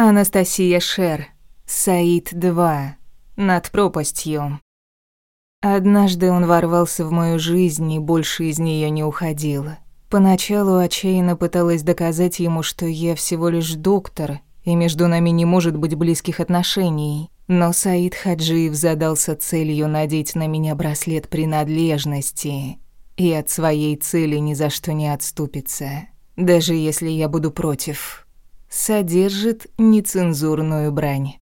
Анастасия Шер. Саид-2. Над пропастью. Однажды он ворвался в мою жизнь и больше из нее не уходил. Поначалу отчаянно пыталась доказать ему, что я всего лишь доктор, и между нами не может быть близких отношений. Но Саид Хаджиев задался целью надеть на меня браслет принадлежности и от своей цели ни за что не отступится, даже если я буду против содержит нецензурную брань.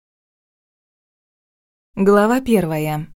Глава первая.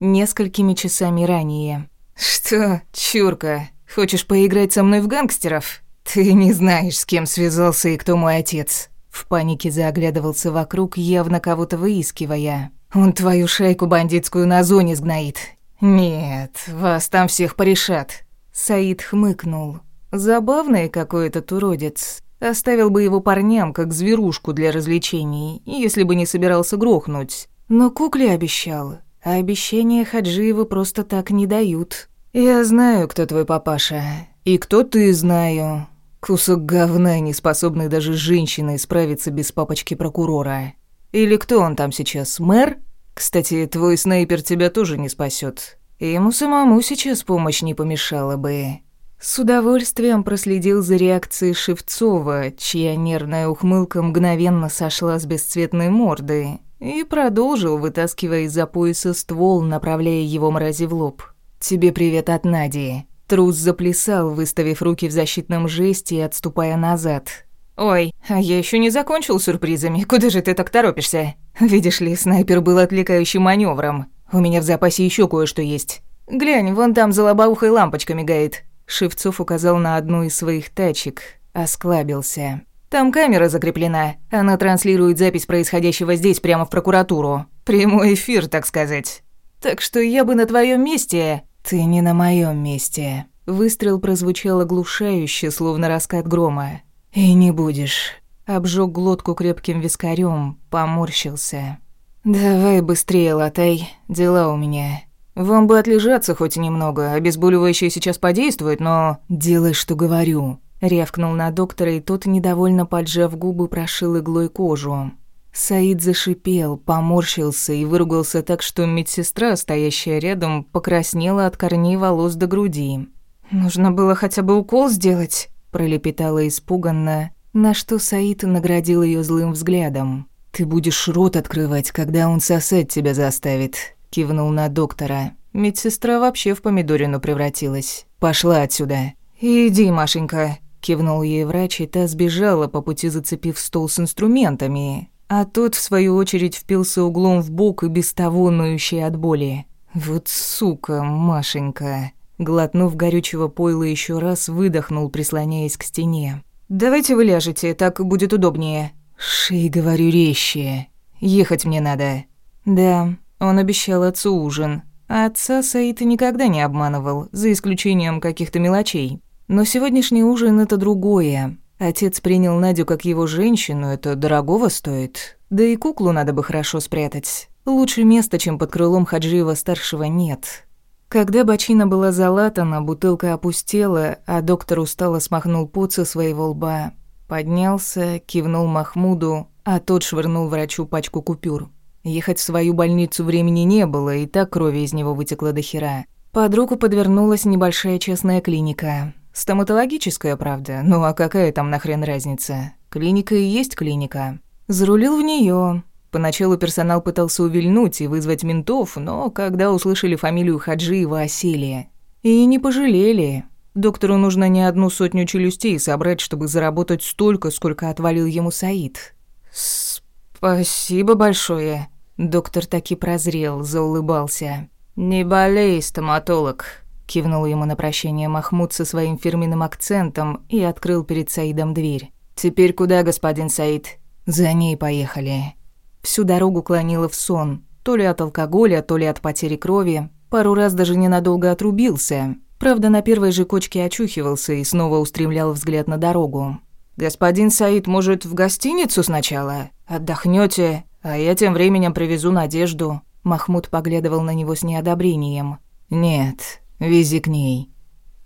Несколькими часами ранее. «Что, чурка, хочешь поиграть со мной в гангстеров? Ты не знаешь, с кем связался и кто мой отец». В панике заоглядывался вокруг, явно кого-то выискивая. «Он твою шайку бандитскую на зоне сгноит. Нет, вас там всех порешат». Саид хмыкнул. Забавный какой этот уродец. Оставил бы его парням, как зверушку для развлечений, если бы не собирался грохнуть. Но кукле обещал, а обещания Хаджиева просто так не дают. «Я знаю, кто твой папаша, и кто ты знаю. Кусок говна, не способный даже женщиной справиться без папочки прокурора. Или кто он там сейчас, мэр? Кстати, твой снайпер тебя тоже не спасет. Ему самому сейчас помощь не помешала бы». С удовольствием проследил за реакцией Шевцова, чья нервная ухмылка мгновенно сошла с бесцветной морды, и продолжил, вытаскивая из-за пояса ствол, направляя его мрази в лоб. «Тебе привет от Нади». Трус заплясал, выставив руки в защитном жесте и отступая назад. «Ой, а я еще не закончил сюрпризами. Куда же ты так торопишься? Видишь ли, снайпер был отвлекающим маневром. У меня в запасе еще кое-что есть. Глянь, вон там за лобовухой лампочка мигает. Шевцов указал на одну из своих тачек, осклабился. «Там камера закреплена. Она транслирует запись происходящего здесь прямо в прокуратуру. Прямой эфир, так сказать. Так что я бы на твоем месте...» «Ты не на моем месте». Выстрел прозвучал оглушающе, словно раскат грома. «И не будешь». Обжег глотку крепким вискарем, поморщился. «Давай быстрее, латай, дела у меня». «Вам бы отлежаться хоть немного, обезболивающее сейчас подействует, но...» «Делай, что говорю», — рявкнул на доктора, и тот, недовольно поджав губы, прошил иглой кожу. Саид зашипел, поморщился и выругался так, что медсестра, стоящая рядом, покраснела от корней волос до груди. «Нужно было хотя бы укол сделать», — пролепетала испуганно, на что Саид наградил ее злым взглядом. «Ты будешь рот открывать, когда он сосать тебя заставит», кивнул на доктора. Медсестра вообще в помидорину превратилась. Пошла отсюда. Иди, Машенька, кивнул ей врач, и та сбежала по пути, зацепив стол с инструментами. А тот, в свою очередь, впился углом в бок и без того ноющий от боли. Вот сука, Машенька. Глотнув горючего пойла еще раз, выдохнул, прислоняясь к стене. «Давайте вы ляжете, так будет удобнее». «Шей, говорю, резче. Ехать мне надо». «Да, он обещал отцу ужин. А отца Саид никогда не обманывал, за исключением каких-то мелочей. Но сегодняшний ужин — это другое. Отец принял Надю как его женщину, это дорогого стоит. Да и куклу надо бы хорошо спрятать. Лучше места, чем под крылом Хаджиева-старшего, нет. Когда бочина была залатана, бутылка опустела, а доктор устало смахнул пот со своего лба. Поднялся, кивнул Махмуду, а тот швырнул врачу пачку купюр. Ехать в свою больницу времени не было, и так крови из него вытекло до хера. Под руку подвернулась небольшая частная клиника. Стоматологическая, правда, ну а какая там нахрен разница? Клиника и есть клиника. Зарулил в нее. Поначалу персонал пытался увильнуть и вызвать ментов, но когда услышали фамилию Хаджиева, осели. И не пожалели. Доктору нужно не одну сотню челюстей собрать, чтобы заработать столько, сколько отвалил ему Саид. «Спасибо большое», Доктор таки прозрел, заулыбался. «Не болей, стоматолог», — кивнул ему на прощание Махмуд со своим фирменным акцентом и открыл перед Саидом дверь. «Теперь куда, господин Саид?» «За ней поехали». Всю дорогу клонила в сон, то ли от алкоголя, то ли от потери крови. Пару раз даже ненадолго отрубился. Правда, на первой же кочке очухивался и снова устремлял взгляд на дорогу. «Господин Саид, может, в гостиницу сначала? Отдохнёте? А я тем временем привезу Надежду. Махмуд поглядывал на него с неодобрением. Нет, вези к ней.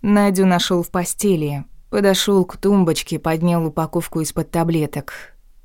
Надю нашел в постели. Подошел к тумбочке, поднял упаковку из-под таблеток.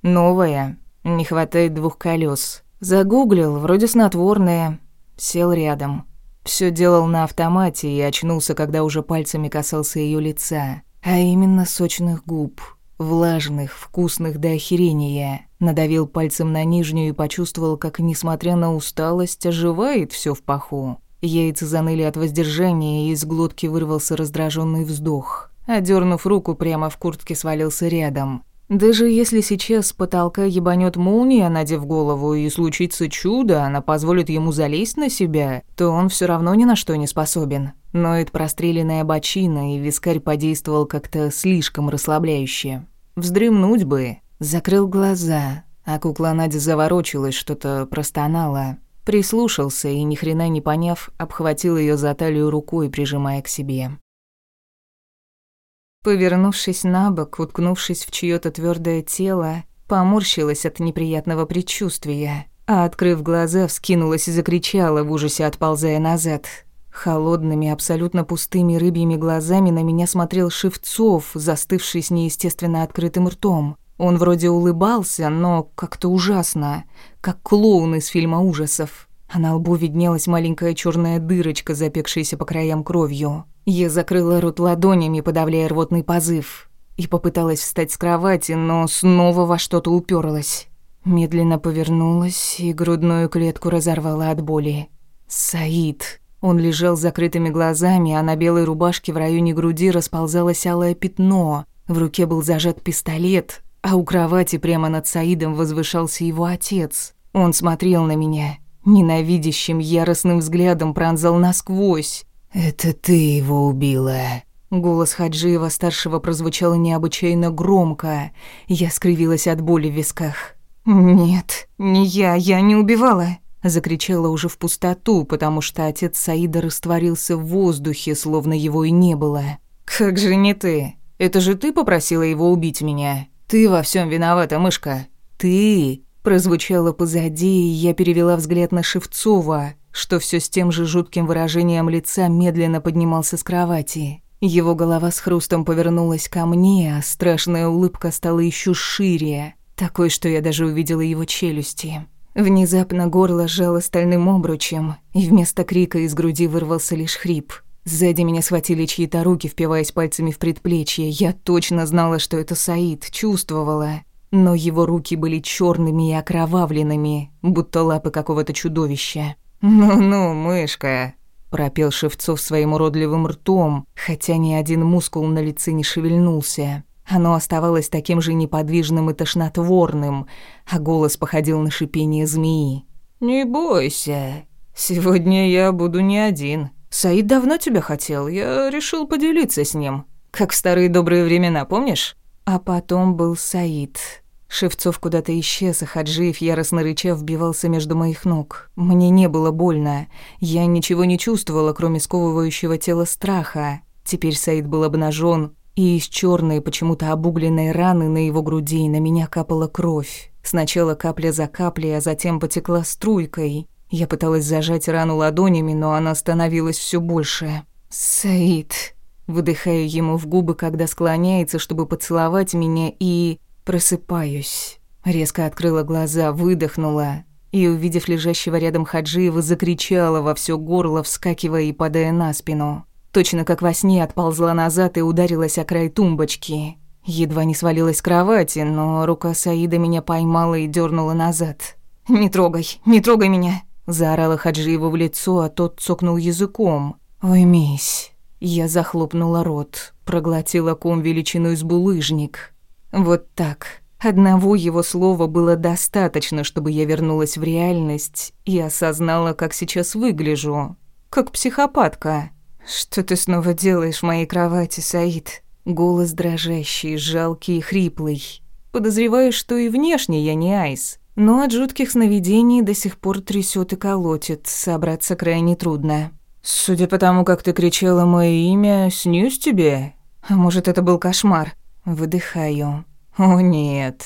Новая. Не хватает двух колес. Загуглил, вроде снотворное. Сел рядом. Все делал на автомате и очнулся, когда уже пальцами касался ее лица. А именно сочных губ. Влажных, вкусных до охерения. Надавил пальцем на нижнюю и почувствовал, как, несмотря на усталость, оживает все в паху. Яйца заныли от воздержания, и из глотки вырвался раздраженный вздох. Одернув руку, прямо в куртке свалился рядом. Даже если сейчас с потолка ебанет молния, надев голову, и случится чудо, она позволит ему залезть на себя, то он все равно ни на что не способен. Но это простреленная бочина, и вискарь подействовал как-то слишком расслабляюще. Вздремнуть бы. Закрыл глаза, а кукла Надя заворочилась, что-то простонала. Прислушался и, ни хрена не поняв, обхватил ее за талию рукой, прижимая к себе. Повернувшись на бок, уткнувшись в чьё то твердое тело, поморщилась от неприятного предчувствия, а, открыв глаза, вскинулась и закричала в ужасе, отползая назад. Холодными, абсолютно пустыми рыбьими глазами на меня смотрел Шевцов, застывший с неестественно открытым ртом. Он вроде улыбался, но как-то ужасно, как клоун из фильма ужасов. А на лбу виднелась маленькая черная дырочка, запекшаяся по краям кровью. Я закрыла рот ладонями, подавляя рвотный позыв, и попыталась встать с кровати, но снова во что-то уперлась. Медленно повернулась и грудную клетку разорвала от боли. Саид. Он лежал с закрытыми глазами, а на белой рубашке в районе груди расползалось алое пятно. В руке был зажат пистолет, а у кровати прямо над Саидом возвышался его отец. Он смотрел на меня, ненавидящим, яростным взглядом пронзал насквозь. «Это ты его убила». Голос Хаджиева-старшего прозвучал необычайно громко. Я скривилась от боли в висках. «Нет, не я, я не убивала!» Закричала уже в пустоту, потому что отец Саида растворился в воздухе, словно его и не было. «Как же не ты? Это же ты попросила его убить меня?» «Ты во всем виновата, мышка. Ты!» Прозвучало позади, и я перевела взгляд на Шевцова, что все с тем же жутким выражением лица медленно поднимался с кровати. Его голова с хрустом повернулась ко мне, а страшная улыбка стала еще шире, такой, что я даже увидела его челюсти. Внезапно горло сжало стальным обручем, и вместо крика из груди вырвался лишь хрип – Сзади меня схватили чьи-то руки, впиваясь пальцами в предплечье. Я точно знала, что это Саид, чувствовала. Но его руки были черными и окровавленными, будто лапы какого-то чудовища. «Ну-ну, мышка», — пропел Шевцов своим уродливым ртом, хотя ни один мускул на лице не шевельнулся. Оно оставалось таким же неподвижным и тошнотворным, а голос походил на шипение змеи. «Не бойся, сегодня я буду не один». Саид давно тебя хотел, я решил поделиться с ним. Как в старые добрые времена, помнишь? А потом был Саид. Шевцов куда-то исчез, а Хаджиев, яростно рыча, вбивался между моих ног. Мне не было больно. Я ничего не чувствовала, кроме сковывающего тела страха. Теперь Саид был обнажен, и из черной, почему-то обугленной раны на его груди на меня капала кровь. Сначала капля за каплей, а затем потекла струйкой. Я пыталась зажать рану ладонями, но она становилась все больше. «Саид», выдыхаю ему в губы, когда склоняется, чтобы поцеловать меня, и просыпаюсь. Резко открыла глаза, выдохнула и, увидев лежащего рядом Хаджиева, закричала во все горло, вскакивая и падая на спину. Точно как во сне отползла назад и ударилась о край тумбочки. Едва не свалилась с кровати, но рука Саида меня поймала и дернула назад. «Не трогай, не трогай меня!» Заорала Хаджиеву в лицо, а тот цокнул языком. «Уймись». Я захлопнула рот, проглотила ком величиной с булыжник. Вот так. Одного его слова было достаточно, чтобы я вернулась в реальность и осознала, как сейчас выгляжу. Как психопатка. «Что ты снова делаешь в моей кровати, Саид?» Голос дрожащий, жалкий и хриплый. Подозреваю, что и внешне я не Айс. Но от жутких сновидений до сих пор трясет и колотит, собраться крайне трудно. Судя по тому, как ты кричала мое имя, снюсь тебе? А может, это был кошмар? Выдыхаю. О нет,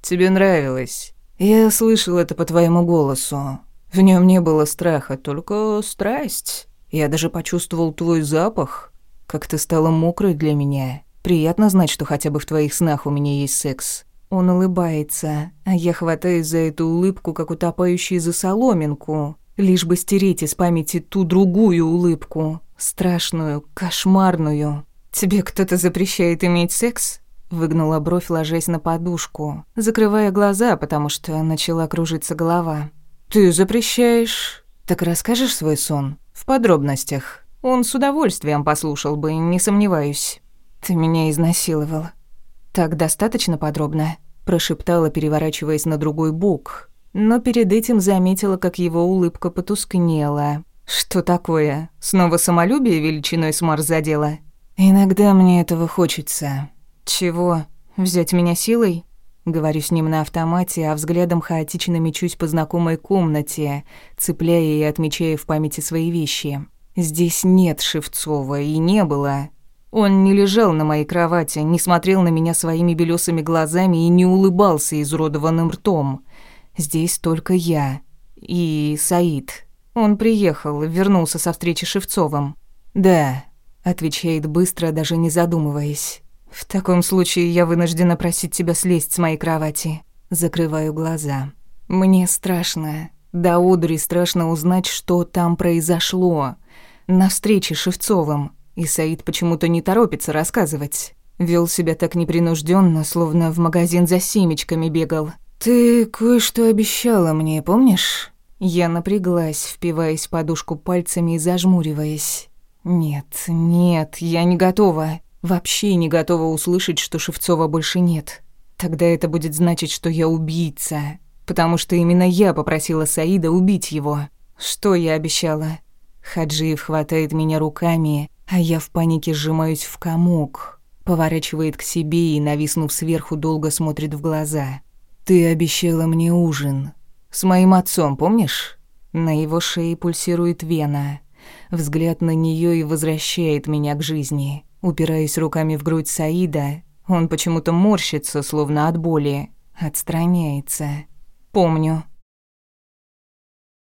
тебе нравилось. Я слышал это по твоему голосу. В нем не было страха, только страсть. Я даже почувствовал твой запах. Как ты стала мокрой для меня. Приятно знать, что хотя бы в твоих снах у меня есть секс. Он улыбается, а я хватаюсь за эту улыбку, как утопающий за соломинку, лишь бы стереть из памяти ту другую улыбку, страшную, кошмарную. «Тебе кто-то запрещает иметь секс?» Выгнула бровь, ложась на подушку, закрывая глаза, потому что начала кружиться голова. «Ты запрещаешь?» «Так расскажешь свой сон? В подробностях. Он с удовольствием послушал бы, не сомневаюсь». «Ты меня изнасиловал». «Так достаточно подробно?» Прошептала, переворачиваясь на другой бок, но перед этим заметила, как его улыбка потускнела. «Что такое? Снова самолюбие величиной с Марс задела?» «Иногда мне этого хочется». «Чего? Взять меня силой?» Говорю с ним на автомате, а взглядом хаотично мечусь по знакомой комнате, цепляя и отмечая в памяти свои вещи. Здесь нет Шевцова и не было. Он не лежал на моей кровати, не смотрел на меня своими белесыми глазами и не улыбался изуродованным ртом. Здесь только я и Саид. Он приехал, вернулся со встречи с Шевцовым. «Да», — отвечает быстро, даже не задумываясь. «В таком случае я вынуждена просить тебя слезть с моей кровати». Закрываю глаза. «Мне страшно. Да Одри страшно узнать, что там произошло. На встрече с Шевцовым. И Саид почему-то не торопится рассказывать. Вел себя так непринужденно, словно в магазин за семечками бегал. «Ты кое-что обещала мне, помнишь?» Я напряглась, впиваясь в подушку пальцами и зажмуриваясь. «Нет, нет, я не готова. Вообще не готова услышать, что Шевцова больше нет. Тогда это будет значить, что я убийца. Потому что именно я попросила Саида убить его. Что я обещала?» Хаджиев хватает меня руками, а я в панике сжимаюсь в комок. Поворачивает к себе и, нависнув сверху, долго смотрит в глаза. «Ты обещала мне ужин. С моим отцом, помнишь?» На его шее пульсирует вена. Взгляд на нее и возвращает меня к жизни. Упираясь руками в грудь Саида, он почему-то морщится, словно от боли. Отстраняется. «Помню».